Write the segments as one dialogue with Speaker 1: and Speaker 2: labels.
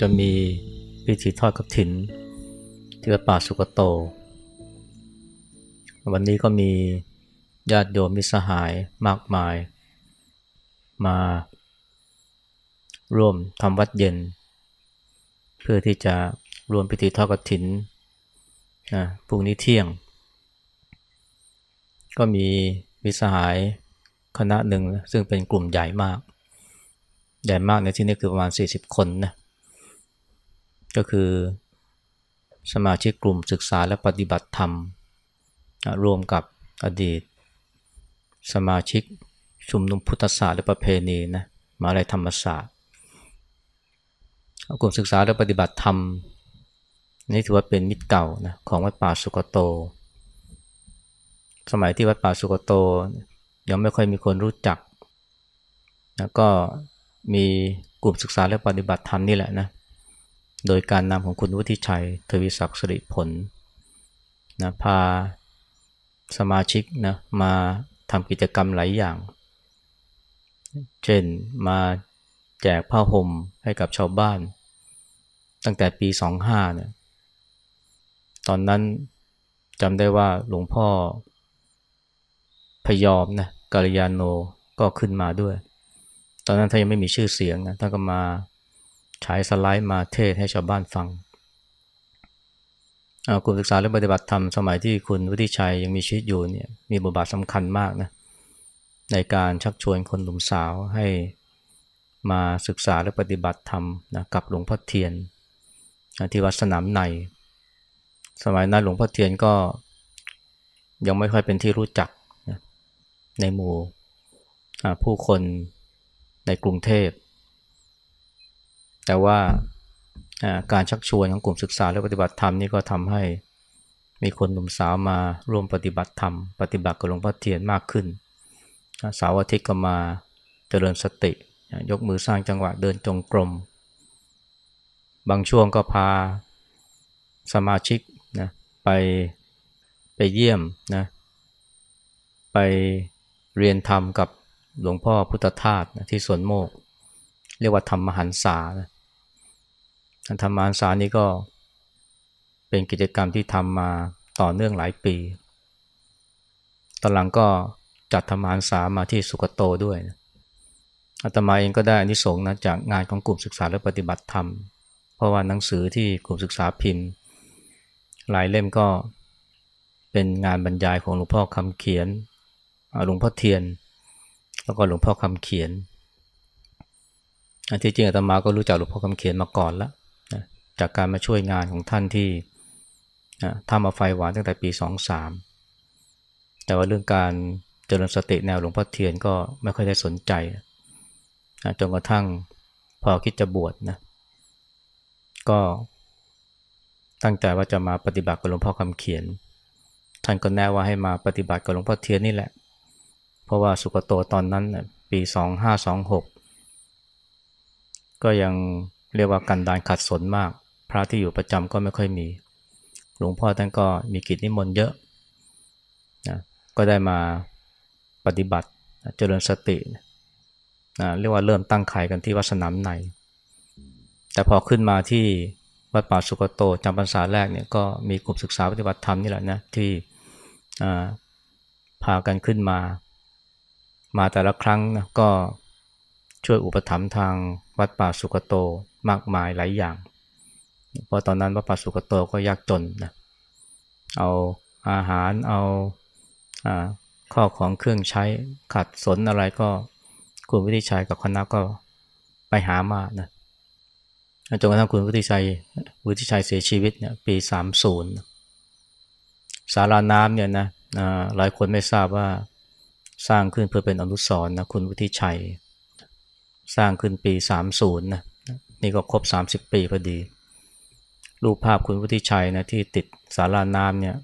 Speaker 1: จะมีพิธีทอดกฐิน ที่วัดป่าสุกโต วันนี้ก็มีญาติโยมมิสหายมากมาย มาร่วมทำวัดเย็น เพื่อที่จะรวมพิธีทอดกฐินนะพรุ่งนี้เที่ยง ก็มีมิสหายคณะหนึ่งซึ่งเป็นกลุ่มใหญ่มาก ใหญ่มากในที่นี้คือประมาณ 40 คนนะ ก็คือสมาชิกกลุ่มศึกษาและปฏิบัติธรรมรวมกับอดีต สมาชิกชุมนุมพุทธศาสตร์และประเพณีนะมาลัยธรรมศาสตร์กลุ่มศึกษาและปฏิบัติธรรมนี่ถือว่าเป็นมิตรเก่านะของวัดป่าสุกโต สมัยที่วัดป่าสุกโต ยังไม่ค่อยมีคนรู้จัก แล้วก็มีกลุ่มศึกษาและปฏิบัติธรรมนี่แหละนะ โดยการนำของคุณวุฒิชัยทวิศักดิ์สิริผลนะพาสมาชิกนะมาทำกิจกรรมหลายอย่าง เช่นมาแจกผ้าห่มให้กับชาวบ้าน ตั้งแต่ปี 25เนี่ยตอนนั้นจำได้ว่าหลวงพ่อพยอมนะกาลยานโนก็ขึ้นมาด้วย ตอนนั้นท่านยังไม่มีชื่อเสียงนะท่านก็มา ฉายสไลด์มาเทศให้ชาวบ้านฟังกลุ่มศึกษาและปฏิบัติธรรมสมัยที่คุณวุฒิชัยยังมีชีวิตอยู่เนี่ยมีบทบาทสำคัญมากนะในการชักชวนคนหนุ่มสาวให้มาศึกษาและปฏิบัติธรรมนะกับหลวงพ่อเทียนที่วัดสนามใน สมัยนั้นหลวงพ่อเทียนก็ยังไม่ค่อยเป็นที่รู้จักในหมู่ผู้คนในกรุงเทพ แต่ว่าการชักชวนของกลุ่มศึกษาและปฏิบัติธรรมนี่ก็ทำให้มีคนหนุ่มสาวมาร่วมปฏิบัติธรรม ปฏิบัติกับหลวงพ่อเทียนมากขึ้นสาวอาทิตย์ก็มาเจริญสติ ยกมือสร้างจังหวะเดินจงกรม บางช่วงก็พาสมาชิกนะไปไปเยี่ยมนะไปเรียนธรรมกับหลวงพ่อพุทธทาสนะที่สวนโมก เรียกว่าธรรมหันษานะ ธรรมหันษานี้ก็เป็นกิจกรรมที่ทำมาต่อเนื่องหลายปี ตอนหลังก็จัดธรรมหันษามาที่สุกโตด้วยนะอาตมาเองก็ได้อานิสงส์นะจากงานของกลุ่มศึกษาและปฏิบัติธรรม เพราะว่าหนังสือที่กลุ่มศึกษาพิมพ์ หลายเล่มก็เป็นงานบรรยายของหลวงพ่อคำเขียนหลวงพ่อเทียน แล้วก็หลวงพ่อคำเขียนอันที่จริงอาตมาก็รู้จักหลวงพ่อคำเขียนมาก่อนละ จากการมาช่วยงานของท่านที่ทำมาไฟหวานตั้งแต่ปีสองสามแต่ว่าเรื่องการเจริญสติแนวหลวงพ่อเทียนก็ไม่ค่อยได้สนใจจนกระทั่งพอคิดจะบวชนะก็ตั้งใจว่าจะมาปฏิบัติกับหลวงพ่อคำเขียน ท่านก็แนะว่าให้มาปฏิบัติกับหลวงพ่อเทียนนี่แหละ เพราะว่าสุกโตตอนนั้นปีสองห้าสองหกก็ยังเรียกว่ากันดานขัดสนมาก พระที่อยู่ประจำก็ไม่ค่อยมี หลวงพ่อท่านก็มีกิจนิมนต์เยอะนะก็ได้มาปฏิบัติเจริญสตินะเรียกว่าเริ่มตั้งไข่กันที่วัดสนามใน แต่พอขึ้นมาที่วัดป่าสุกโตจำพรรษาแรกเนี่ยก็มีกลุ่มศึกษาปฏิบัติธรรมนี่แหละนะที่พากันขึ้นมา มาแต่ละครั้งนะก็ช่วยอุปถัมภ์ทางวัดป่าสุกโตมากมายหลายอย่าง เพราะตอนนั้นวัดป่าสุกโตก็ยากจนนะเอาอาหารเอาอข้อของเครื่องใช้ขัดสนอะไรก็คุณวิทิชัยกับคณะก็ไปหามานะจนกระทั่งคุณวิทิชัยวิทิชัยเสียชีวิตเนี่ยปีสามศูนย์สาราน้ำเนี่ยนะหลายคนไม่ทราบว่าสร้างขึ้นเพื่อเป็นอนุสรณ์นะคุณวุฒิชัย สร้างขึ้นปี 30นะนี่ก็ครบ 30 ปีพอดี รูปภาพคุณวุฒิชัยนะที่ติดสาราน้ำเนี่ย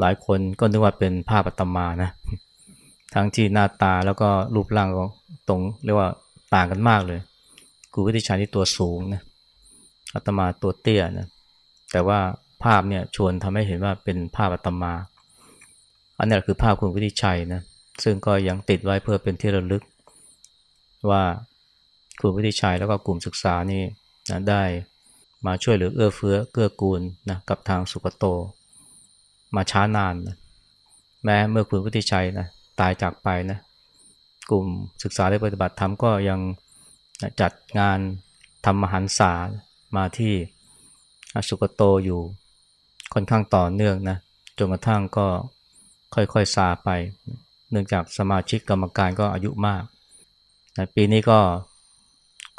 Speaker 1: หลายคนก็นึกว่าเป็นภาพอัตมานะทั้งที่หน้าตาแล้วก็รูปร่างก็ตรงเรียกว่าต่างกันมากเลยคุณวุฒิชัยนี่ตัวสูงนะอัตมาตัวเตี้ยนะแต่ว่าภาพเนี่ยชวนทำให้เห็นว่าเป็นภาพอัตมา อันนี้คือภาพคุณวุฒิชัยนะซึ่งก็ยังติดไว้เพื่อเป็นที่ระลึกว่าคุณวุฒิชัยแล้วก็กลุ่มศึกษานี่นะได้ มาช่วยเหลือเอื้อเฟื้อเกื้อกูลนะกับทางสุกโต มาช้านานนะแม้เมื่อคุณวุฒิชัยนะตายจากไปนะกลุ่มศึกษาและปฏิบัติธรรมก็ยังจัดงานทำมหันษามาที่สุกโตอยู่ค่อนข้างต่อเนื่องนะจนกระทั่งก็ค่อยๆซาไป เนื่องจากสมาชิกกรรมการก็อายุมากนะปีนี้ก็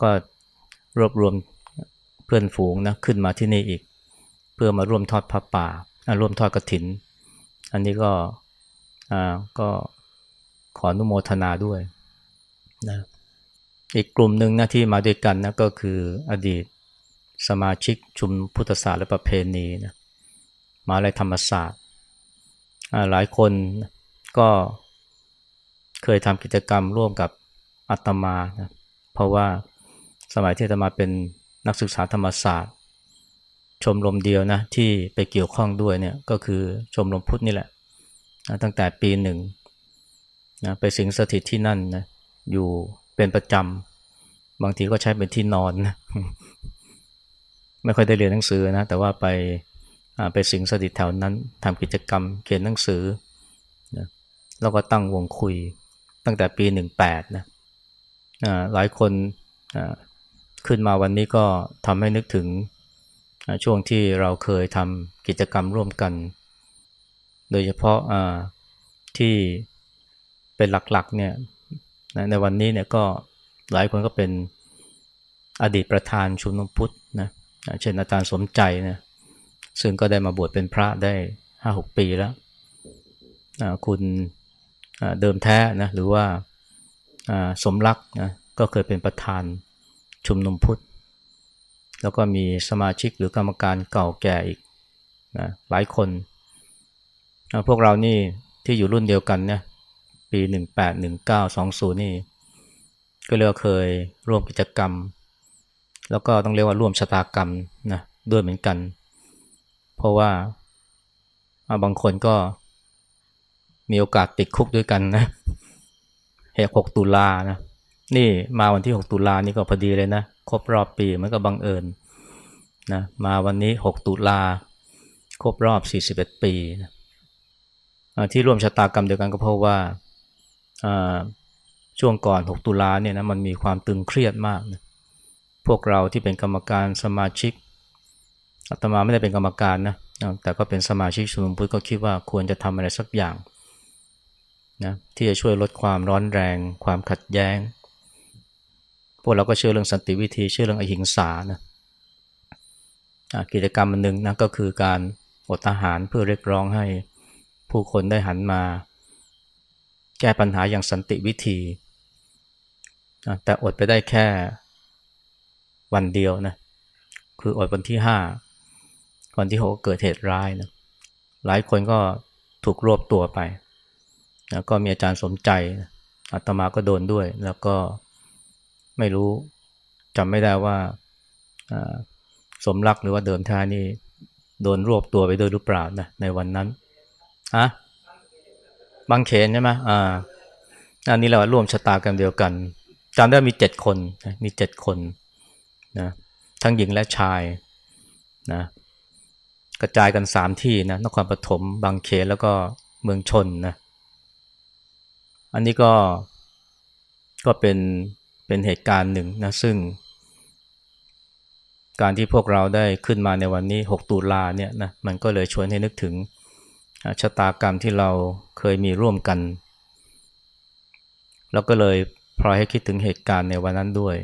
Speaker 1: ก็รวบรวม พื่อนฝูงนะขึ้นมาที่นี่อีก เพื่อมาร่วมทอดพระป่าร่วมทอดกระถิน อันนี้ก็อ่าก็ขออนุโมทนาด้วยนะอีกกลุ่มหนึ่งนะที่มาด้วยกันนะก็คืออดีตสมาชิกชุมพุทธศาสตร์และประเพณีนะมาลัยธรรมศาสตร์หลายคนก็เคยทำกิจกรรมร่วมกับอาตมานะเพราะว่าสมัยที่อาตมาเป็น นักศึกษาธรรมศาสตร์ ชมรมเดียวนะที่ไปเกี่ยวข้องด้วยเนี่ยก็คือชมรมพุทธนี่แหละตั้งแต่ปีหนึ่งนะไปสิงสถิตที่นั่นนะอยู่เป็นประจำบางทีก็ใช้เป็นที่นอนนะไม่ค่อยได้เรียนหนังสือนะแต่ว่าไปไปสิงสถิตแถวนั้นทำกิจกรรมเขียนหนังสือนะแล้วก็ตั้งวงคุยตั้งแต่ปีหนึ่งแปดนะหลายคน ขึ้นมาวันนี้ก็ทำให้นึกถึงช่วงที่เราเคยทำกิจกรรมร่วมกัน โดยเฉพาะที่เป็นหลักๆเนี่ยในวันนี้เนี่ยก็หลายคนก็เป็นอดีตประธานชุมนุมพุทธนะเช่นอาจารย์สมใจนะซึ่งก็ได้มาบวชเป็นพระได้ห้าหกปีแล้วคุณเดิมแท้นะหรือว่าสมรักนะก็เคยเป็นประธาน ชุมนุมพุทธ แล้วก็มีสมาชิกหรือกรรมการเก่าแก่อีกนะหลายคน พวกเรานี่ที่อยู่รุ่นเดียวกันเนี่ยปี 18 19 20 นี่ ก็เรียกเคยร่วมกิจกรรม แล้วก็ต้องเรียกว่าร่วมชะตากรรมนะด้วยเหมือนกัน เพราะว่าบางคนก็มีโอกาสติดคุกด้วยกันนะเหตุ6ตุลานะ นี่มาวันที่ 6 ตุลานี่ก็พอดีเลยนะ ครบรอบปีมันก็บังเอิญนะมาวันนี้ 6 ตุลาครบรอบ 41 ปีนะที่ร่วมชะตากรรมเดียวกันก็เพราะว่าช่วงก่อน 6 ตุลาเนี่ยนะมันมีความตึงเครียดมากนะพวกเราที่เป็นกรรมการสมาชิกอาตมาไม่ได้เป็นกรรมการนะแต่ก็เป็นสมาชิกชุมนุมพุทธก็คิดว่าควรจะทำอะไรสักอย่างนะที่จะช่วยลดความร้อนแรง ความขัดแย้ง พวกเราก็เชื่อเรื่องสันติวิธี เชื่อเรื่องอหิงสานะกิจกรรมมันหนึ่งนะก็คือการอดอาหารเพื่อเรียกร้องให้ผู้คนได้หันมา แก้ปัญหาอย่างสันติวิธี แต่อดไปได้แค่วันเดียวนะคืออดวันที่ห้าวันที่หกเกิดเหตุร้ายนะหลายคนก็ถูกรวบตัวไปนะก็มีอาจารย์สมใจอาตมาก็โดนด้วย แล้วก็ ไม่รู้จำไม่ได้ว่าสมรักหรือว่าเดิมท่านี่โดนรวบตัวไปด้วยหรือเปล่านะในวันนั้นฮะบางเขนใช่ไหมอ่าอันนี้เราร่วมชะตากันเดียวกันจำได้มีเจ็ดคนมีเจ็ดคนนะทั้งหญิงและชายนะกระจายกันสามที่นะนครปฐมบางเขนแล้วก็เมืองชนนะอันนี้ก็ก็เป็น เป็นเหตุการณ์หนึ่งนะซึ่ง การที่พวกเราได้ขึ้นมาในวันนี้ 6 ตุลาเนี่ยนะมันก็เลยชวนให้นึกถึงชะตากรรมที่เราเคยมีร่วมกัน แล้วก็เลยพลอยให้คิดถึงเหตุการณ์ในวันนั้นด้วย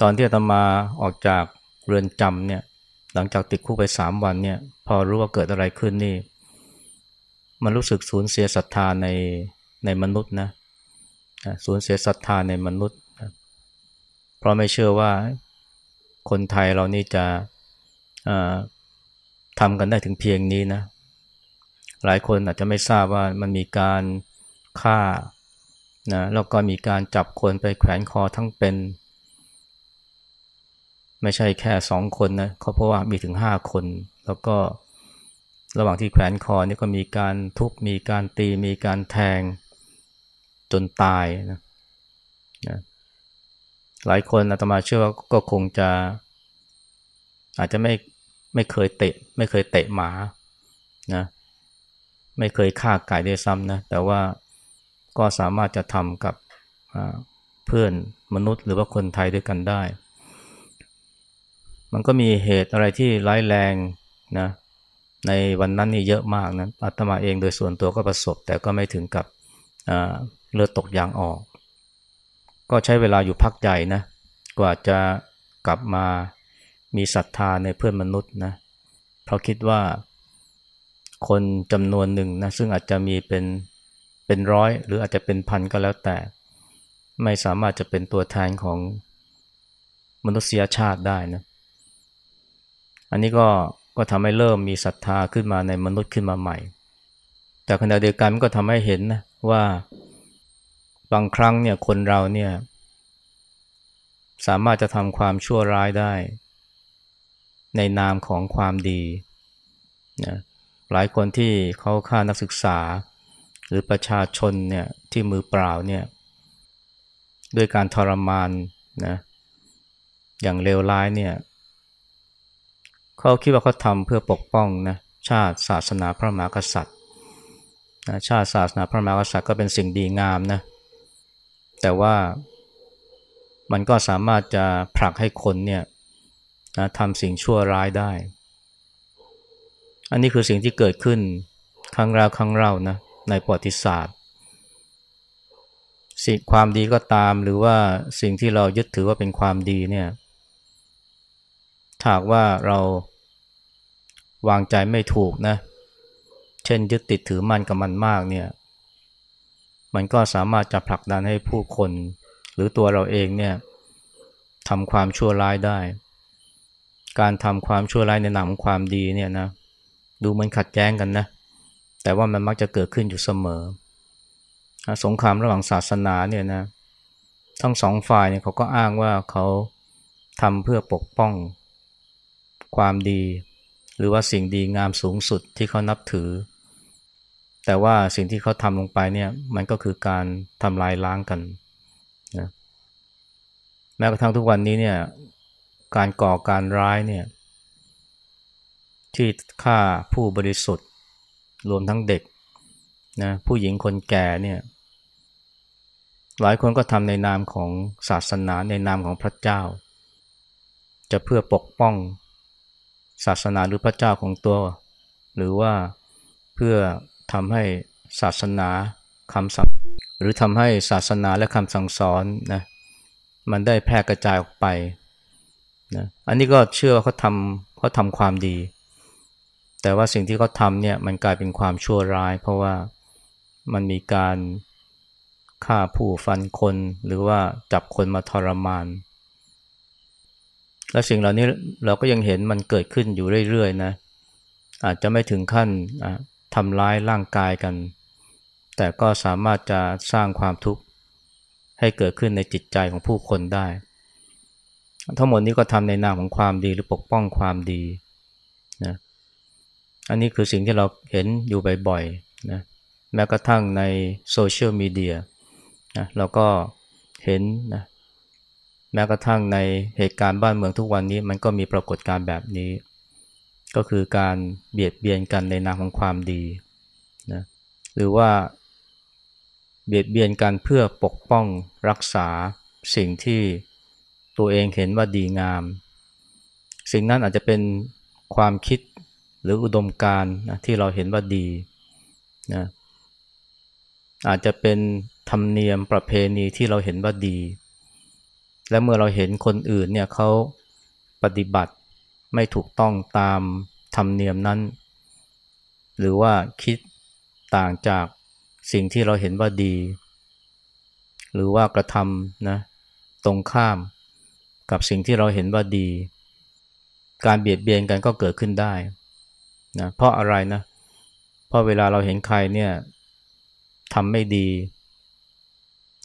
Speaker 1: ตอนที่อาตมาออกจากเรือนจำเนี่ยหลังจากติดคุกไปสามวันเนี่ยพอรู้ว่าเกิดอะไรขึ้นนี่ มันรู้สึกสูญเสียศรัทธาในในมนุษย์นะ สูญเสียศรัทธาในมนุษย์ เพราะไม่เชื่อว่าคนไทยเรานี่จะทำกันได้ถึงเพียงนี้นะ หลายคนอาจจะไม่ทราบว่ามันมีการฆ่านะแล้วก็มีการจับคนไปแขวนคอทั้งเป็น ไม่ใช่แค่สองคนนะเขาเพราะว่ามีถึงห้าคน แล้วก็ระหว่างที่แขวนคอนี่ก็มีการทุบมีการตีมีการแทง จนตายนะนะหลายคนอาตมาเชื่อว่าก็คงจะ อาจจะไม่ไม่เคยเตะ ไม่เคยเตะหมานะไม่เคยฆ่าไก่ด้วยซ้ำนะแต่ว่าก็สามารถจะทำกับเพื่อนมนุษย์หรือว่าคนไทยด้วยกันได้ มันก็มีเหตุอะไรที่ร้ายแรงนะในวันนั้นนี่เยอะมากนะอาตมาเองโดยส่วนตัวก็ประสบ แต่ก็ไม่ถึงกับ เลือดตกยางออก ก็ใช้เวลาอยู่พักใหญ่นะ กว่าจะกลับมามีศรัทธาในเพื่อนมนุษย์นะ เพราะคิดว่าคนจำนวนหนึ่งนะซึ่งอาจจะมีเป็นเป็นร้อย หรืออาจจะเป็นพันก็แล้วแต่ ไม่สามารถจะเป็นตัวแทนของมนุษยชาติได้นะ อันนี้ก็ก็ทำให้เริ่มมีศรัทธาขึ้นมาในมนุษย์ขึ้นมาใหม่ แต่ขณะเดียวกันมันก็ทำให้เห็นนะว่า บางครั้งเนี่ยคนเราเนี่ยสามารถจะทำความชั่วร้ายได้ ในนามของความดีนะหลายคนที่เขาฆ่านักศึกษา หรือประชาชนเนี่ยที่มือเปล่าเนี่ยด้วยการทรมานนะอย่างเลวร้ายเนี่ยเขาคิดว่าเขาทำเพื่อปกป้องนะชาติศาสนาพระมหากษัตริย์นะชาติศาสนาพระมหากษัตริย์ก็เป็นสิ่งดีงามนะ แต่ว่ามันก็สามารถจะผลักให้คนเนี่ยนะทำสิ่งชั่วร้ายได้ อันนี้คือสิ่งที่เกิดขึ้นครั้งราวครั้งเล่านะในประวัติศาสตร์ สิ่งความดีก็ตามหรือว่าสิ่งที่เรายึดถือว่าเป็นความดีเนี่ยถากว่าเราวางใจไม่ถูกนะ เช่นยึดติดถือมั่นกับมันมากเนี่ย มันก็สามารถจะผลักดันให้ผู้คน หรือตัวเราเองเนี่ยทำความชั่วร้ายได้ การทำความชั่วร้ายในนามของความดีเนี่ยนะดูมือนขัดแย้งกันนะ แต่ว่ามันมักจะเกิดขึ้นอยู่เสมอ สงครามระหว่างศาสนาเนี่ยนะทั้งสองฝ่ายเนี่ยเขาก็อ้างว่าเขาทำเพื่อปกป้องความดี หรือว่าสิ่งดีงามสูงสุดที่เขานับถือ แต่ว่าสิ่งที่เขาทำลงไปเนี่ยมันก็คือการทำลายล้างกันนะแม้กระทั่งทุกวันนี้เนี่ยการก่อการร้ายเนี่ยที่ฆ่าผู้บริสุทธิ์รวมทั้งเด็กนะผู้หญิงคนแก่เนี่ยหลายคนก็ทำในนามของศาสนาในนามของพระเจ้า จะเพื่อปกป้องศาสนาหรือพระเจ้าของตัว หรือว่าเพื่อ ทำให้ศาสนาคำสั่งหรือทำให้ศาสนาและคำสั่งสอนนะมันได้แพร่กระจายออกไปนะอันนี้ก็เชื่อว่าเขาทำเขาทำความดี แต่ว่าสิ่งที่เขาทำเนี่ยมันกลายเป็นความชั่วร้าย เพราะว่ามันมีการฆ่าผู้ฟันคนหรือว่าจับคนมาทรมาน และสิ่งเหล่านี้เราก็ยังเห็นมันเกิดขึ้นอยู่เรื่อยๆนะอาจจะไม่ถึงขั้น ทำร้ายร่างกายกัน แต่ก็สามารถจะสร้างความทุกข์ให้เกิดขึ้นในจิตใจของผู้คนได้ ทั้งหมดนี้ก็ทำในนามของความดีหรือปกป้องความดีนะอันนี้คือสิ่งที่เราเห็นอยู่บ่อยๆนะแม้กระทั่งในโซเชียลมีเดียนะเราก็เห็นนะแม้กระทั่งในเหตุการณ์บ้านเมืองทุกวันนี้มันก็มีปรากฏการณ์แบบนี้ ก็คือการเบียดเบียนกันในนามของความดีนะหรือว่าเบียดเบียนกันเพื่อปกป้องรักษาสิ่งที่ตัวเองเห็นว่าดีงาม สิ่งนั้นอาจจะเป็นความคิดหรืออุดมการณ์นะที่เราเห็นว่าดีนะอาจจะเป็นธรรมเนียมประเพณีที่เราเห็นว่าดี และเมื่อเราเห็นคนอื่นเนี่ยเขาปฏิบัติ ไม่ถูกต้องตามธรรมเนียมนั้น หรือว่าคิดต่างจากสิ่งที่เราเห็นว่าดี หรือว่ากระทำนะตรงข้ามกับสิ่งที่เราเห็นว่าดี การเบียดเบียนกันก็เกิดขึ้นได้นะเพราะอะไรนะเพราะเวลาเราเห็นใครเนี่ยทำไม่ดี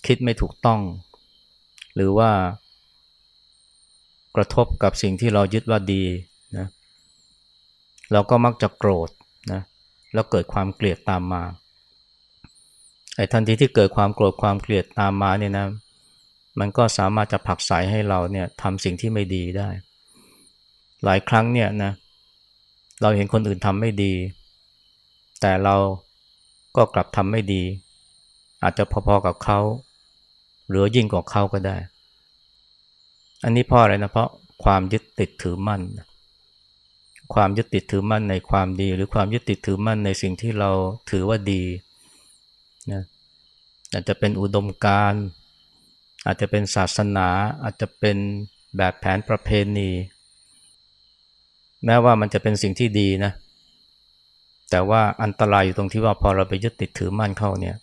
Speaker 1: คิดไม่ถูกต้อง หรือว่า กระทบกับสิ่งที่เรายึดว่าดีนะเราก็มักจะโกรธนะแล้วเกิดความเกลียดตามมาไอ้ทันทีที่เกิดความโกรธความเกลียดตามมาเนี่ยนะมันก็สามารถจะผลักไสให้เราเนี่ยทำสิ่งที่ไม่ดีได้ หลายครั้งเนี่ยนะเราเห็นคนอื่นทำไม่ดี แต่เราก็กลับทำไม่ดี อาจจะพอๆกับเขา หรือยิ่งกว่าเขาก็ได้ อันนี้เพราะอะไรนะเพราะความยึดติดถือมั่น ความยึดติดถือมั่นในความดี หรือความยึดติดถือมั่นในสิ่งที่เราถือว่าดีนะอาจจะเป็นอุดมการณ์อาจจะเป็นศาสนาอาจจะเป็นแบบแผนประเพณี แม้ว่ามันจะเป็นสิ่งที่ดีนะ แต่ว่าอันตรายอยู่ตรงที่ว่าพอเราไปยึดติดถือมั่นเข้าเนี่ย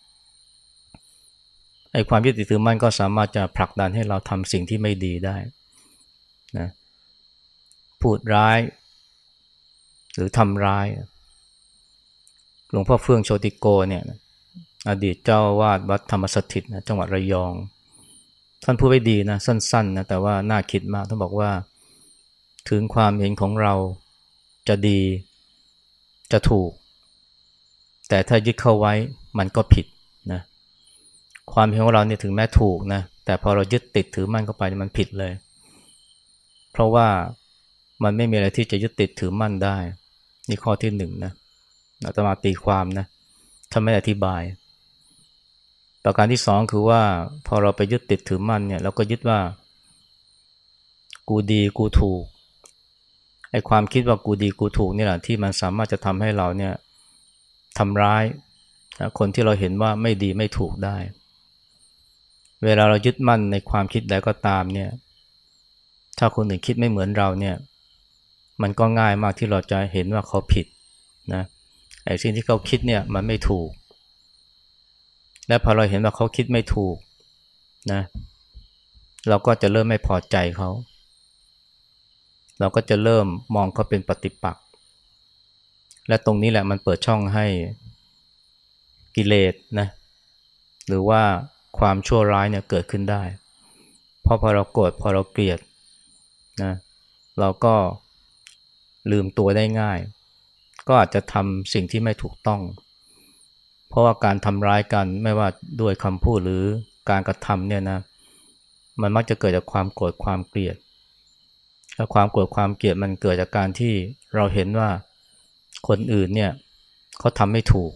Speaker 1: ไอ้ความยึดติดถือมั่นก็สามารถจะผลักดันให้เราทำสิ่งที่ไม่ดีได้นะพูดร้าย หรือทำร้าย หลวงพ่อเฟื่องโชติโกเนี่ยอดีตเจ้าวาดวัดธรรมสถิตนะจังหวัดระยอง ท่านพูดไว้ดีนะ สั้นๆนะแต่ว่าน่าคิดมากท่านบอกว่า ถึงความเห็นของเราจะดีจะถูก แต่ถ้ายึดเข้าไว้มันก็ผิด ความเห็นของเราเนี่ยถึงแม้ถูกนะแต่พอเรายึดติดถือมั่นเข้าไปมันผิดเลย เพราะว่ามันไม่มีอะไรที่จะยึดติดถือมั่นได้ นี่ข้อที่หนึ่งนะอาตมาตีความนะถ้าไม่อธิบาย ประการที่สองคือว่าพอเราไปยึดติดถือมั่นเนี่ยเราก็ยึดว่า กูดีกูถูกไอ้ความคิดว่ากูดีกูถูกนี่แหละที่มันสามารถจะทำให้เราเนี่ยทำร้ายคนที่เราเห็นว่าไม่ดีไม่ถูกได้ เวลาเรายึดมั่นในความคิดใดก็ตามเนี่ย ถ้าคนอื่นคิดไม่เหมือนเราเนี่ย มันก็ง่ายมากที่เราจะเห็นว่าเขาผิดนะไอ้สิ่งที่เขาคิดเนี่ยมันไม่ถูก และพอเราเห็นว่าเขาคิดไม่ถูกนะ เราก็จะเริ่มไม่พอใจเขา เราก็จะเริ่มมองเขาเป็นปฏิปักษ์ และตรงนี้แหละมันเปิดช่องให้กิเลสนะ หรือว่า ความชั่วร้ายเนี่ยเกิดขึ้นได้ เพราะพอเราโกรธพอเราเกลียดนะเราก็ลืมตัวได้ง่าย ก็อาจจะทำสิ่งที่ไม่ถูกต้อง เพราะว่าการทำร้ายกันไม่ว่าด้วยคำพูดหรือการกระทำเนี่ยนะมันมักจะเกิดจากความโกรธความเกลียดและความโกรธความเกลียดมันเกิดจากการที่เราเห็นว่าคนอื่นเนี่ยเขาทำไม่ถูก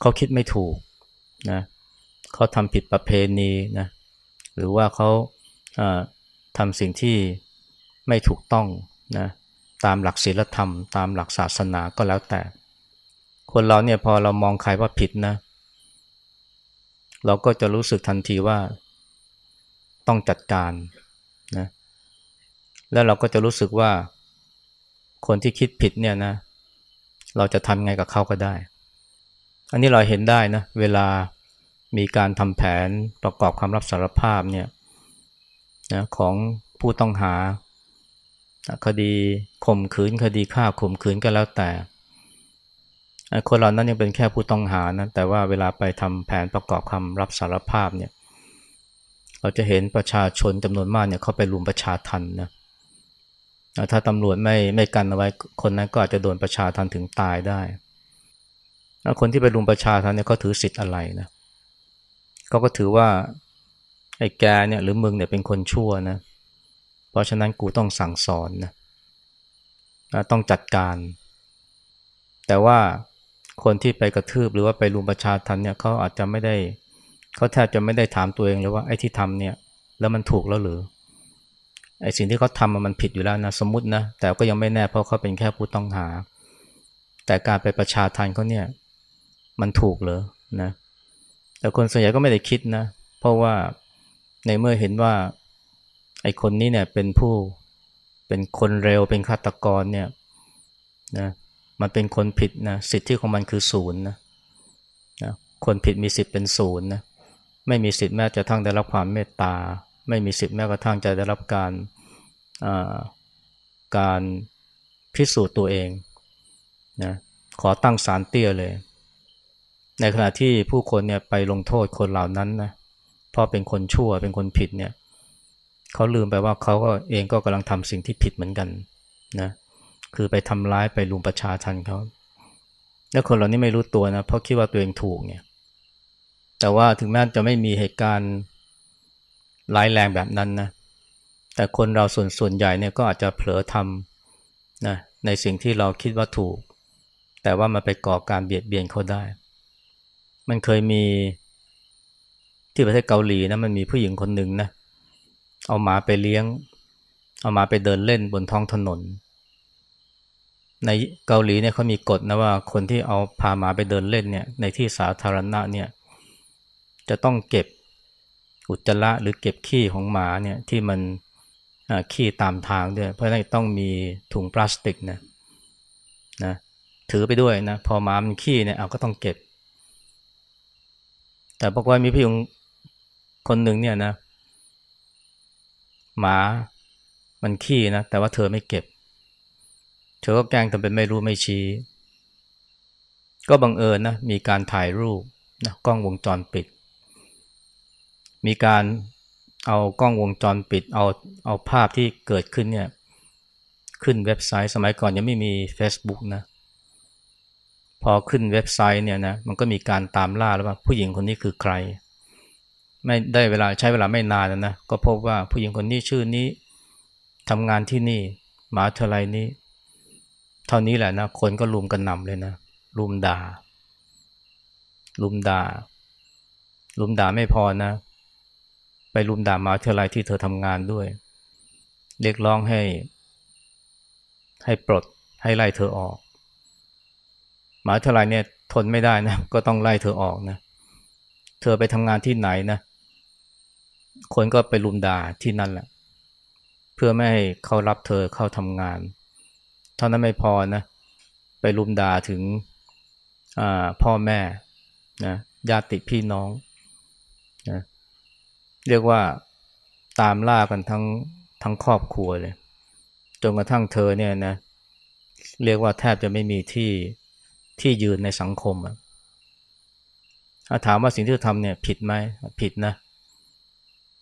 Speaker 1: เขาคิดไม่ถูกนะเขาทำผิดประเพณีนะหรือว่าเขาทำสิ่งที่ไม่ถูกต้องนะตามหลักศีลธรรม ตามหลักศาสนาก็แล้วแต่ คนเราเนี่ยพอเรามองใครว่าผิดนะ เราก็จะรู้สึกทันทีว่าต้องจัดการนะแล้วเราก็จะรู้สึกว่าคนที่คิดผิดเนี่ยนะ เราจะทำไงกับเขาก็ได้ อันนี้เราเห็นได้นะ เวลา มีการทำแผนประกอบคำรับสารภาพเนี่ยนะของผู้ต้องหา คดีข่มขืนคดีฆ่าข่มขืนก็แล้วแต่คนเหล่านั้นยังเป็นแค่ผู้ต้องหานะแต่ว่าเวลาไปทำแผนประกอบคำรับสารภาพเนี่ยเราจะเห็นประชาชนจำนวนมากเนี่ยเขาไปรุมประชาทันนะถ้าตำรวจไม่ไม่กันเอาไว้คนนั้นก็อาจจะโดนประชาทันถึงตายได้แล้วคนที่ไปรุมประชาทันเนี่ยเขาถือสิทธิ์อะไรนะเขาก็ถือว่าไอ้แกเนี่ยหรือมึงเนี่ยเป็นคนชั่วนะ เพราะฉะนั้นกูต้องสั่งสอนนะต้องจัดการ แต่ว่าคนที่ไปกระทืบหรือว่าไปรุมประชาทันเนี่ยเขาอาจจะไม่ได้เขาแทบจะไม่ได้ถามตัวเองเลยว่าไอ้ที่ทำเนี่ยแล้วมันถูกแล้วหรือไอ้สิ่งที่เขาทำมันผิดอยู่แล้วนะสมมตินะแต่ก็ยังไม่แน่เพราะเขาเป็นแค่ผู้ต้องหา แต่การไปประชาทันเขาเนี่ยมันถูกเหรอนะ แต่คนส่วนใหญ่ก็ไม่ได้คิดนะ เพราะว่าในเมื่อเห็นว่า ไอ้คนนี้เนี่ยเป็นผู้เป็นคนเร็วเป็นฆาตกรเนี่ยนะมันเป็นคนผิดนะสิทธิของมันคือศูนย์นะนะคนผิดมีสิทธิ์เป็นศูนย์นะไม่มีสิทธิ์แม้จะทั้งได้รับความเมตตา ไม่มีสิทธิ์แม้กระทั่งจะได้รับการการพิสูจน์ตัวเองนะขอตั้งสารเตี้ยเลย ในขณะที่ผู้คนเนี่ยไปลงโทษคนเหล่านั้นนะเพราะเป็นคนชั่วเป็นคนผิดเนี่ยเขาลืมไปว่าเขาก็เองก็กำลังทำสิ่งที่ผิดเหมือนกันนะคือไปทำร้ายไปลุมประชาทันเขาแล้วคนเหล่านี้ไม่รู้ตัวนะเพราะคิดว่าตัวเองถูกเนี่ย แต่ว่าถึงแม้จะไม่มีเหตุการณ์ร้ายแรงแบบนั้นนะแต่คนเราส่วนส่วนใหญ่เนี่ยก็อาจจะเผลอทำนะในสิ่งที่เราคิดว่าถูก แต่ว่ามันไปก่อการเบียดเบียนเขาได้ มันเคยมีที่ประเทศเกาหลีนะมันมีผู้หญิงคนหนึ่งนะเอาหมาไปเลี้ยง เอาหมาไปเดินเล่นบนท้องถนน ในเกาหลีเนี่ยเขามีกฎนะว่าคนที่เอาพาหมาไปเดินเล่นเนี่ยในที่สาธารณะเนี่ยจะต้องเก็บอุจจาระหรือเก็บขี้ของหมาเนี่ยที่มันขี้ตามทางด้วย เพราะฉะนั้นต้องมีถุงพลาสติกนะนะถือไปด้วยนะพอหมามันขี้เนี่ยเอาก็ต้องเก็บ แต่บอกฏว่ามีพี่องคนหนึ่งเนี่ยนะ หมามันขี้นะ แต่ว่าเธอไม่เก็บ เธอก็แกล้งทำเป็นไม่รู้ไม่ชี้ ก็บังเอิญนะ มีการถ่ายรูปนะกล้องวงจรปิด มีการเอากล้องวงจรปิด เอาเอาภาพที่เกิดขึ้นเนี่ย ขึ้นเว็บไซต์สมัยก่อนยังไม่มี Facebook นะ พอขึ้นเว็บไซต์เนี่ยนะมันก็มีการตามล่าแล้วว่าผู้หญิงคนนี้คือใคร ไม่ได้เวลาใช้เวลาไม่นานนะก็พบว่าผู้หญิงคนนี้ชื่อนี้ทำงานที่นี่มาเทลัยนี้ เท่านี้แหละนะคนก็ลุมกันนำเลยนะลุมด่าลุมด่าลุมด่าไม่พอนะ ไปลุมด่ามาเทลัยที่เธอทำงานด้วย เรียกร้องให้ ให้ปลดให้ไล่เธอออก หมาเทลัยเนี่ยทนไม่ได้นะก็ต้องไล่เธอออกนะ เธอไปทำงานที่ไหนนะ คนก็ไปลุมด่าที่นั่นแหละ เพื่อไม่ให้เขารับเธอเข้าทำงาน เท่านั้นไม่พอนะ ไปลุมด่าถึงพ่อแม่นะญาติพี่น้องนะเรียกว่าตามล่ากันทั้งทั้งครอบครัวเลย จนกระทั่งเธอเนี่ยนะ เรียกว่าแทบจะไม่มีที่ ที่ยืนในสังคมอะถามว่าสิ่งที่เธอทำเนี่ยผิดไหมผิดนะ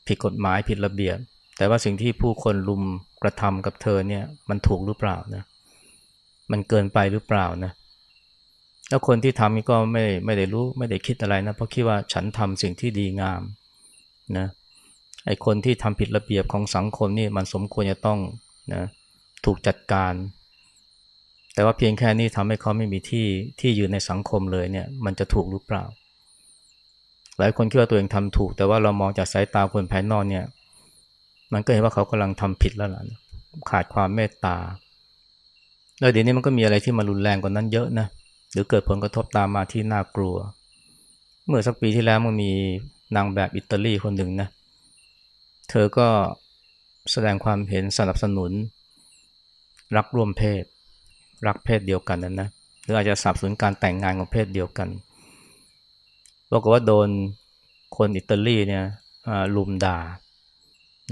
Speaker 1: ผิดกฎหมายผิดระเบียบ แต่ว่าสิ่งที่ผู้คนลุมกระทำกับเธอเนี่ย มันถูกหรือเปล่านะมันเกินไปหรือเปล่านะแล้วคนที่ทำนี่ก็ไม่ไม่ได้รู้ไม่ได้คิดอะไรนะเพราะคิดว่าฉันทำสิ่งที่ดีงามนะไอคนที่ทำผิดระเบียบของสังคมนี่มันสมควรจะต้องนะถูกจัดการ แต่ว่าเพียงแค่นี้ทำให้เขาไม่มีที่ที่ยืนในสังคมเลยเนี่ย มันจะถูกหรือเปล่า หลายคนคิดว่าตัวเองทำถูก แต่ว่าเรามองจากสายตาคนภายนอกเนี่ย มันก็เห็นว่าเขากำลังทำผิดแล้วล่ะขาดความเมตตา แล้วเดี๋ยวนี้มันก็มีอะไรที่มารุนแรงกว่านั้นเยอะนะหรือเกิดผลกระทบตามมาที่น่ากลัว เมื่อสักปีที่แล้วมันมีนางแบบอิตาลีคนหนึ่งนะ เธอก็แสดงความเห็นสนับสนุน รักร่วมเพศ รักเพศเดียวกันนั่นนะหรืออาจจะสับสนการแต่งงานของเพศเดียวกันบอกว่าโดนคนอิตาลีเนี่ยลุมด่า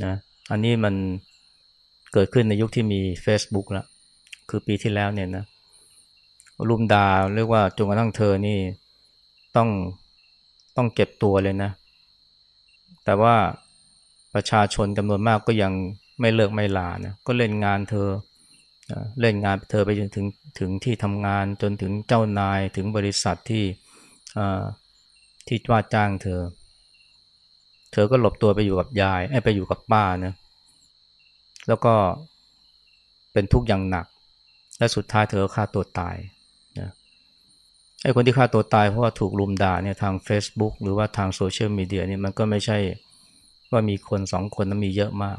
Speaker 1: นะอันนี้มันเกิดขึ้นในยุคที่มี Facebook แล้วคือปีที่แล้วเนี่ยนะลุมด่าเรียกว่าจนกระทั่งเธอนี่ต้องต้องเก็บตัวเลยนะ แต่ว่าประชาชนจำนวนมากก็ยังไม่เลิกไม่ลานะก็เล่นงานเธอ เล่นงานเธอไปจนถึงถึงที่ทำงานจนถึงเจ้านายถึงบริษัทที่ที่ว่าจ้างเธอ เธอก็หลบตัวไปอยู่กับยายไปอยู่กับป้านะแล้วก็เป็นทุกข์อย่างหนัก และสุดท้ายเธอฆ่าตัวตายนะไอ้คนที่ฆ่าตัวตายเพราะว่าถูกลุมด่าเนี่ยทาง Facebook หรือว่าทางโซเชียลมีเดียเนี่ยมันก็ไม่ใช่ว่ามีคนสองคนนั้นมีเยอะมาก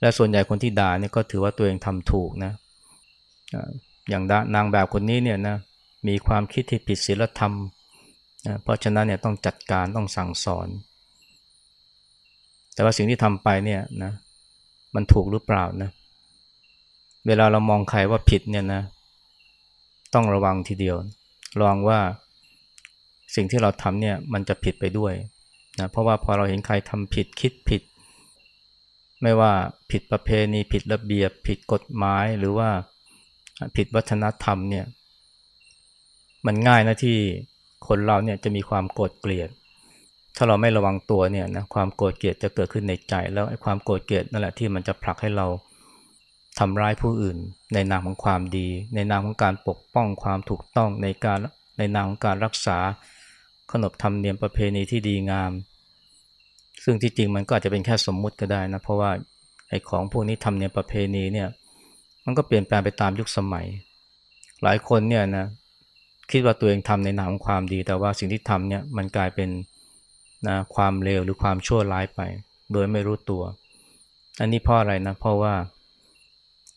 Speaker 1: และส่วนใหญ่คนที่ด่าเนี่ยก็ถือว่าตัวเองทำถูกนะอย่างนางแบบคนนี้เนี่ยนะมีความคิดที่ผิดศีลธรรมนะเพราะฉะนั้นเนี่ยต้องจัดการต้องสั่งสอน แต่ว่าสิ่งที่ทำไปเนี่ยนะมันถูกหรือเปล่านะเวลาเรามองใครว่าผิดเนี่ยนะต้องระวังทีเดียวระวังว่าสิ่งที่เราทำเนี่ยมันจะผิดไปด้วยนะเพราะว่าพอเราเห็นใครทำผิดคิดผิด ไม่ว่าผิดประเพณีผิดระเบียบ ผิดกฎหมายหรือว่าผิดวัฒนธรรมเนี่ย มันง่ายนะที่คนเราเนี่ยจะมีความโกรธเกลียด ถ้าเราไม่ระวังตัวเนี่ยนะความโกรธเกลียดจะเกิดขึ้นในใจ แล้วไอ้ความโกรธเกลียดนั่นแหละที่มันจะผลักให้เราทำร้ายผู้อื่น ในนามของความดี ในนามของการปกป้องความถูกต้องในการในนามของการรักษาขนบธรรมเนียมประเพณีที่ดีงาม ซึ่งที่จริงมันก็อาจจะเป็นแค่สมมุติก็ได้นะ เพราะว่าไอ้ของพวกนี้ทำเนี่ยประเพณีเนี่ย มันก็เปลี่ยนแปลงไปตามยุคสมัย หลายคนเนี่ยนะคิดว่าตัวเองทำในนามของความดี แต่ว่าสิ่งที่ทำเนี่ยมันกลายเป็นนะความเลวหรือความชั่วร้ายไป โดยไม่รู้ตัว อันนี้เพราะอะไรนะเพราะว่า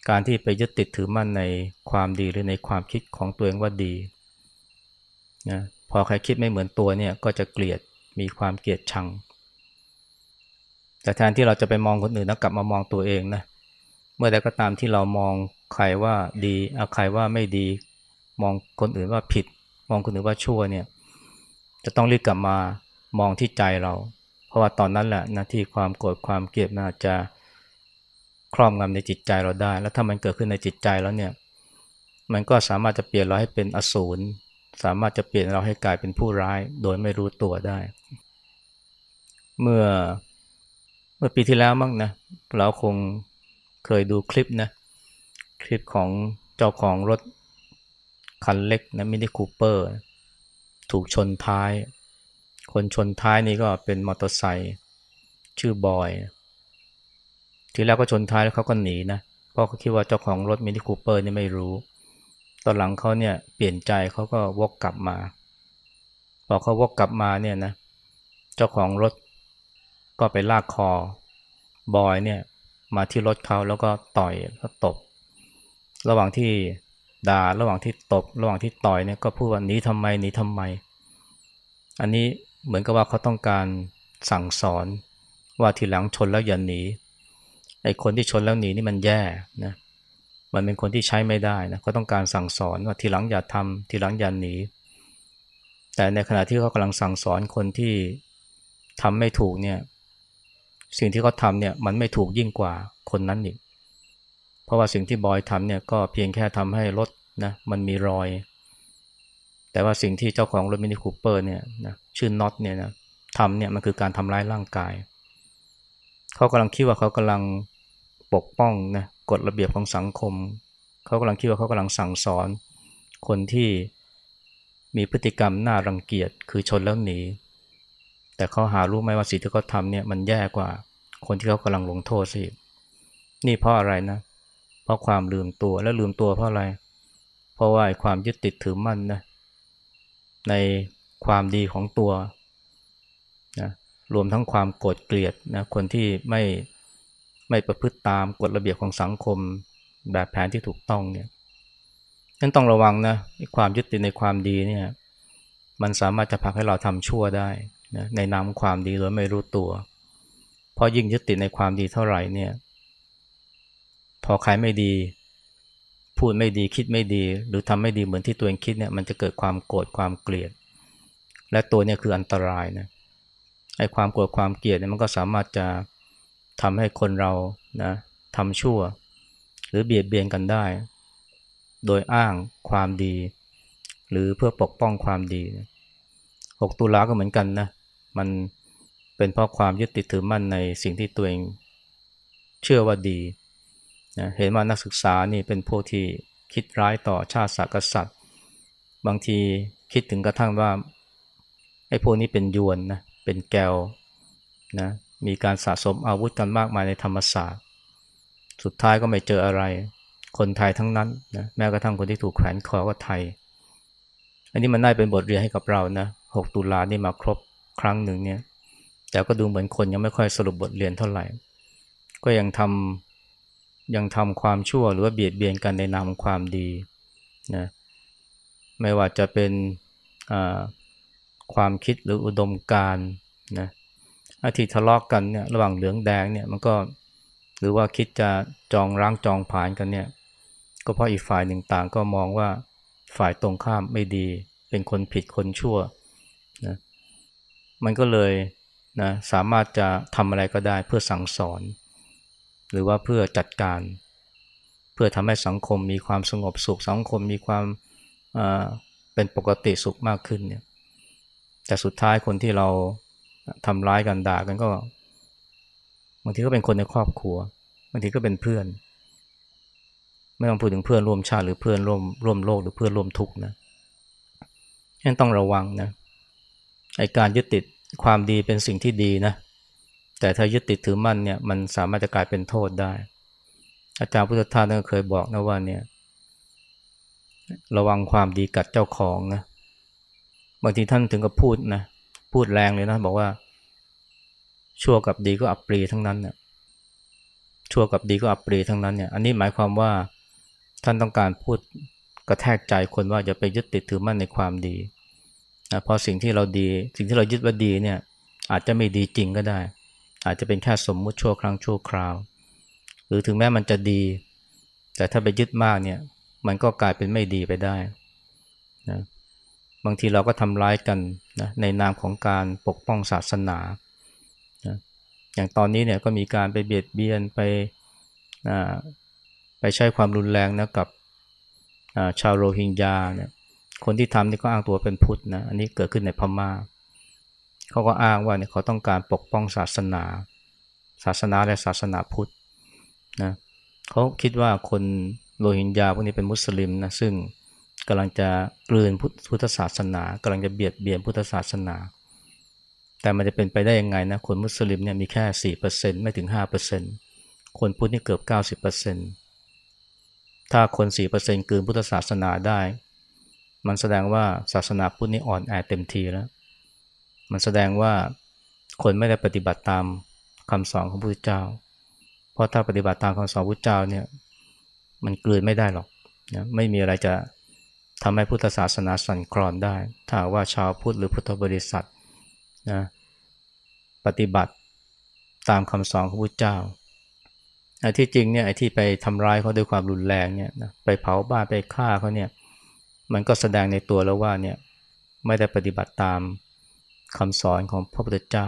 Speaker 1: การที่ไปยึดติดถือมั่นในความดีหรือในความคิดของตัวเองว่าดีนะพอใครคิดไม่เหมือนตัวเนี่ยก็จะเกลียดมีความเกลียดชัง แต่แทนที่เราจะไปมองคนอื่นแล้วกลับมามองตัวเองนะ เมื่อใดก็ตามที่เรามองใครว่าดีอาใครว่าไม่ดี มองคนอื่นว่าผิด มองคนอื่นว่าชั่วเนี่ย จะต้องรีบกลับมามองที่ใจเรา เพราะว่าตอนนั้นแหละนะที่ความโกรธความเกลียดนอาจจะครอบงำในจิตใจเราได้ แล้วถ้ามันเกิดขึ้นในจิตใจแล้วเนี่ย มันก็สามารถจะเปลี่ยนเราให้เป็นอสูร สามารถจะเปลี่ยนเราให้กลายเป็นผู้ร้าย โดยไม่รู้ตัวได้ เมื่อ มื่อปีที่แล้วมั้งนะเราคงเคยดูคลิปนะ คลิปของเจ้าของรถคันเล็กนะ Mini Cooper ถูกชนท้าย คนชนท้ายนี่ก็เป็นมอเตอร์ไซค์ชื่อบอย ทีแรกก็ชนท้ายแล้วเขาก็หนีนะเพราะเขาคิดว่าเจ้าของรถ Mini Cooper นี่ไม่รู้ ตอนหลังเขาเนี่ยเปลี่ยนใจเขาก็วกกลับมาพอเขาวกกลับมาเนี่ยนะเจ้าของรถ ก็ไปลากคอบอยเนี่ยมาที่รถเขาแล้วก็ต่อยก็ตบ ระหว่างที่ด่าระหว่างที่ตบ ระหว่างที่ต่อยเนี่ยก็พูดว่าหนีทำไมหนีทำไม อันนี้เหมือนกับว่าเขาต้องการสั่งสอนว่าทีหลังชนแล้วอย่าหนีไอ้คนที่ชนแล้วหนีนี่มันแย่นะมันเป็นคนที่ใช้ไม่ได้นะเขาต้องการสั่งสอนว่าทีหลังอย่าทำทีหลังอย่าหนี แต่ในขณะที่เขากำลังสั่งสอนคนที่ทำไม่ถูกเนี่ย สิ่งที่เขาทำเนี่ยมันไม่ถูกยิ่งกว่าคนนั้นอีก เพราะว่าสิ่งที่บอยทำเนี่ยก็เพียงแค่ทำให้รถนะมันมีรอย แต่ว่าสิ่งที่เจ้าของรถมินิคูเปอร์เนี่ยนะชื่อน็อตเนี่ยนะทำเนี่ยมันคือการทำร้ายร่างกาย เขากำลังคิดว่าเขากำลังปกป้องนะกฎระเบียบของสังคม เขากำลังคิดว่าเขากำลังสั่งสอน คนที่มีพฤติกรรมน่ารังเกียจคือชนแล้วหนี แต่เขาหารู้ไหมว่าสิ่งที่เขาทำเนี่ยมันแย่กว่าคนที่เขากำลังลงโทษสินี่เพราะอะไรนะ เพราะความลืมตัวและลืมตัวเพราะอะไร เพราะว่าความยึดติดถือมั่นนะในความดีของตัวนะรวมทั้งความโกรธเกลียดนะคนที่ไม่ไม่ประพฤติตามกฎระเบียบของสังคมแบบแผนที่ถูกต้องเนี่ยนั้นต้องระวังนะความยึดติดในความดีเนี่ย มันสามารถจะพาให้เราทำชั่วได้ นะในนามความดีโดยไม่รู้ตัว เพราะยิ่งยึดติดในความดีเท่าไหร่เนี่ย พอใครไม่ดี พูดไม่ดีคิดไม่ดี หรือทำไม่ดีเหมือนที่ตัวเองคิดเนี่ยมันจะเกิดความโกรธความเกลียด และตัวเนี่ยคืออันตรายนะไอ้ความโกรธความเกลียดเนี่ยมันก็สามารถจะทำให้คนเรานะทำชั่ว หรือเบียดเบียนกันได้ โดยอ้างความดี หรือเพื่อปกป้องความดี6ตุลาก็เหมือนกันนะ มันเป็นเพราะความยึดติดถือมั่นในสิ่งที่ตัวเองเชื่อว่าดีนะเห็นว่านักศึกษานี่เป็นพวกที่คิดร้ายต่อชาติศาสตร์กษัตริย์ บางทีคิดถึงกระทั่งว่าไอ้พวกนี้เป็นยวนนะเป็นแกวนะมีการสะสมอาวุธกันมากมายในธรรมศาสตร์ สุดท้ายก็ไม่เจออะไร คนไทยทั้งนั้นนะแม้กระทั่งคนที่ถูกแขวนคอก็ไทย อันนี้มันน่าเป็นบทเรียนให้กับเรานะ 6 ตุลานี่มาครบ ครั้งหนึ่งเนี่ย แต่ก็ดูเหมือนคนยังไม่ค่อยสรุปบทเรียนเท่าไหร่ ก็ยังทำยังทำความชั่วหรือว่าเบียดเบียนกันในนามความดีนะไม่ว่าจะเป็นความคิดหรืออุดมการนะที่ทะเลาะกกันเนี่ยระหว่างเหลืองแดงเนี่ยมันก็หรือว่าคิดจะจองร้างจองผานกันเนี่ย ก็เพราะอีกฝ่ายหนึ่งต่างก็มองว่าฝ่ายตรงข้ามไม่ดี เป็นคนผิดคนชั่ว มันก็เลยนะสามารถจะทำอะไรก็ได้เพื่อสั่งสอน หรือว่าเพื่อจัดการ เพื่อทำให้สังคมมีความสงบสุขสังคมมีความเป็นปกติสุขมากขึ้นเนี่ยแต่สุดท้ายคนที่เราทำร้ายกันด่ากันก็บางทีก็เป็นคนในครอบครัวบางทีก็เป็นเพื่อน ไม่ต้องพูดถึงเพื่อนร่วมชาติหรือเพื่อนร่วมร่วมโลกหรือเพื่อนร่วมทุกข์นะฉะนั้นต้องระวังนะไอการยึดติด ความดีเป็นสิ่งที่ดีนะ แต่ถ้ายึดติดถือมั่นเนี่ยมันสามารถจะกลายเป็นโทษได้ อาจารย์พุทธทาสก็เคยบอกนะว่าเนี่ย ระวังความดีกัดเจ้าของนะบางทีท่านถึงกับพูดนะพูดแรงเลยนะ บอกว่า ชั่วกับดีก็อับปรีทั้งนั้นเนี่ยชั่วกับดีก็อับปรีทั้งนั้นเนี่ย อันนี้หมายความว่าท่านต้องการพูดกระแทกใจคนว่าอย่าไปยึดติดถือมั่นในความดี นะเพราะสิ่งที่เราดี สิ่งที่เรายึดว่าดีเนี่ยอาจจะไม่ดีจริงก็ได้ อาจจะเป็นแค่สมมุติชั่วครั้งชั่วคราว หรือถึงแม้มันจะดี แต่ถ้าไปยึดมากเนี่ย มันก็กลายเป็นไม่ดีไปได้นะบางทีเราก็ทำร้ายกันนะในนามของการปกป้องศาสนานะอย่างตอนนี้เนี่ยก็มีการไปเบียดเบียนไปไปใช้ความรุนแรงนะกับชาวโรฮิงญาเนี่ย คนที่ทำนี่ก็อ้างตัวเป็นพุทธนะ อันนี้เกิดขึ้นในพมา่า เขาก็อ้างว่าเนี่ยเขาต้องการปกป้องศาสนา ศาสนาและศาสนาพุทธนะเขาคิดว่าคนโรฮิงญาพวกนี้เป็นมุสลิมนะซึ่งกำลังจะกลืนพุทธศาสนากำลังจะเบียดเบียนพุทธศาสนา แต่มันจะเป็นไปได้ยังไงนะ คนมุสลิมเนี่ยมีแค่สี่เปอร์เซ็นไม่ถึงห้าเปอร์เซ็นคนพุทธนี่เกือบเก้าสิบเปอร์เซ็นถ้าคนสี่เปอร์เซ็นกลืนพุทธศาสนาได้ มันแสดงว่าศาสนาพุทธนี่อ่อนแอเต็มทีแล้ว มันแสดงว่าคนไม่ได้ปฏิบัติตามคำสอนของพระพุทธเจ้า เพราะถ้าปฏิบัติตามคำสอนพระพุทธเจ้าเนี่ยมันกลืนไม่ได้หรอกนะไม่มีอะไรจะทำให้พุทธศาสนาสั่นคลอนได้ ถ้าว่าชาวพุทธหรือพุทธบริษัทนะปฏิบัติตามคำสอนของพระเจ้าไอ้ที่จริงเนี่ยไอ้ที่ไปทำร้ายเขาด้วยความรุนแรงเนี่ยนะไปเผาบ้านไปฆ่าเขาเนี่ย มันก็แสดงในตัวแล้วว่าเนี่ยไม่ได้ปฏิบัติตามคำสอนของพระพุทธเจ้า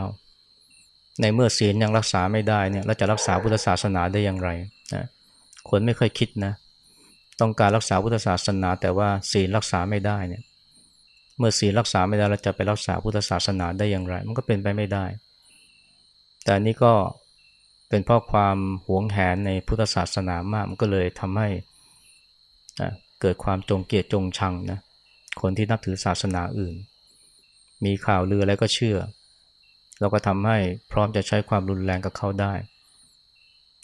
Speaker 1: ในเมื่อศีลยังรักษาไม่ได้เนี่ยเราจะรักษาพุทธศาสนาได้อย่างไรนะคนไม่เคยคิดนะ ต้องการรักษาพุทธศาสนา แต่ว่าศีลรักษาไม่ได้เนี่ย เมื่อศีลรักษาไม่ได้เราจะไปรักษาพุทธศาสนาได้อย่างไร มันก็เป็นไปไม่ได้ แต่นี้ก็เป็นเพราะความหวงแหนในพุทธศาสนามากมันก็เลยทำให้ เกิดความจงเกลียดจงชังนะคนที่นับถือศาสนาอื่น มีข่าวลืออะไรก็เชื่อ เราก็ทำให้พร้อมจะใช้ความรุนแรงกับเขาได้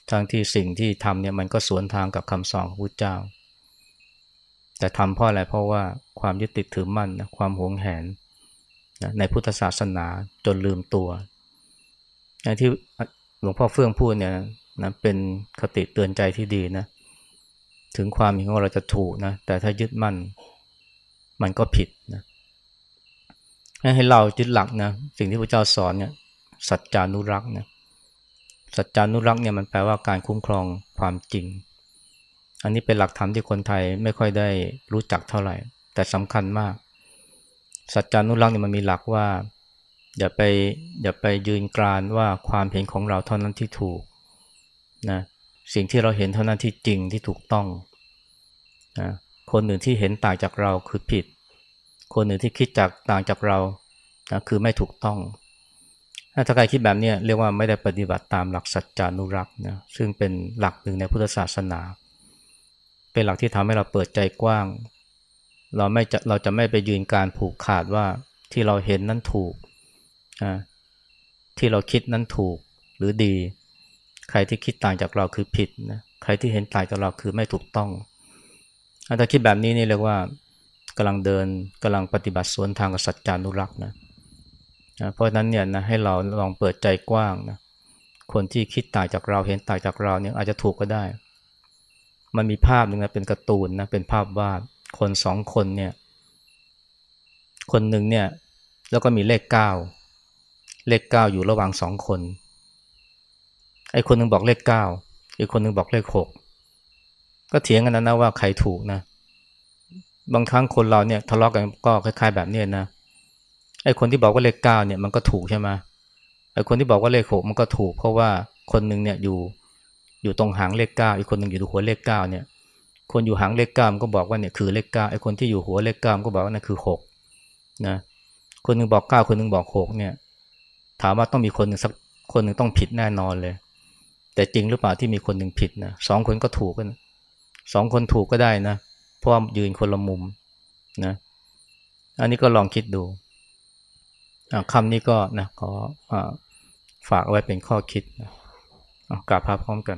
Speaker 1: ทั้งที่สิ่งที่ทำเนี่ยมันก็สวนทางกับคำสอนของพระเจ้า แต่ทำเพราะอะไรเพราะว่าความยึดติดถือมั่นนะความหวงแหนนะในพุทธศาสนาจนลืมตัวอย่างที่หลวงพ่อเฟื่องพูดเนี่ยนะเป็นคติเตือนใจที่ดีนะ ถึงความเห็นของเราจะถูกนะ แต่ถ้ายึดมั่นมันก็ผิดนะให้เรายึดหลักนะ สิ่งที่พระเจ้าสอนเนี่ยสัจจานุรักษ์นะสัจจานุรักษ์เนี่ยมันแปลว่าการคุ้มครองความจริง อันนี้เป็นหลักธรรมที่คนไทยไม่ค่อยได้รู้จักเท่าไหร่ แต่สำคัญมาก สัจจานุรักษ์เนี่ยมันมีหลักว่า อย่าไปอย่าไปยืนกรานว่าความเห็นของเราเท่านั้นที่ถูกนะ สิ่งที่เราเห็นเท่านั้นที่จริงที่ถูกต้องนะคนอื่นที่เห็นต่างจากเราคือผิด คนอื่นที่คิดจากต่างจากเรานะคือไม่ถูกต้อง ถ้าใครคิดแบบนี้เรียกว่าไม่ได้ปฏิบัติตามหลักสัจจานุรักษ์นะซึ่งเป็นหลักหนึ่งในพุทธศาสนา เป็นหลักที่ทำให้เราเปิดใจกว้าง เราไม่จะเราจะไม่ไปยืนการผูกขาดว่าที่เราเห็นนั้นถูกที่เราคิดนั้นถูกหรือดี ใครที่คิดต่างจากเราคือผิดนะใครที่เห็นต่างจากเราคือไม่ถูกต้องถ้าคิดแบบนี้นี่เรียกว่ากำลังเดินกำลังปฏิบัติสวนทางกับสัจจานุรักษ์นะเพราะนั้นเนี่ยนะให้เราลองเปิดใจกว้างนะคนที่คิดต่างจากเราเห็นต่างจากเราเนี่ยอาจจะถูกก็ได้ มันมีภาพหนึ่งนะเป็นการ์ตูนนะเป็นภาพวาดคนสองคนเนี่ยคนหนึ่งเนี่ยแล้วก็มีเลขเก้าเลขเก้าอยู่ระหว่างสองคน ไอ้คนหนึ่งบอกเลขเก้าอีกคนหนึ่งบอกเลขหกก็เถียงกันนะนะว่าใครถูกนะ บางครั้งคนเราเนี่ยทะเลาะกกันก็คล้าย ๆ แบบนี้นะไอ้คนที่บอกว่าเลขเก้าเนี่ยมันก็ถูกใช่ไหมไอ้คนที่บอกว่าเลขหกมันก็ถูก เพราะว่าคนหนึ่งเนี่ยอยู่อยู่ตรงหางเลขเก้าอีกคนหนึ่งอยู่หัวเลขเก้าเนี่ย คนอยู่หางเลขเก้ามันก็บอกว่าเนี่ยคือเลขเก้าไอ้คนที่อยู่หัวเลขเก้ามันก็บอกว่านั่นคือหกนะคนหนึ่งบอกเก้าคนหนึ่งบอกหกเนี่ย ถามว่าต้องมีคนหนึ่งสักคนหนึ่งต้องผิดแน่นอนเลย แต่จริงหรือเปล่าที่มีคนหนึ่งผิดนะสองคนก็ถูกกันสองคนถูกก็ได้นะ เพราะยืนคนละมุมนะ อันนี้ก็ลองคิดดูคำนี้ก็นะขออฝากไว้เป็นข้อคิดนะกราบพระพร้อมกัน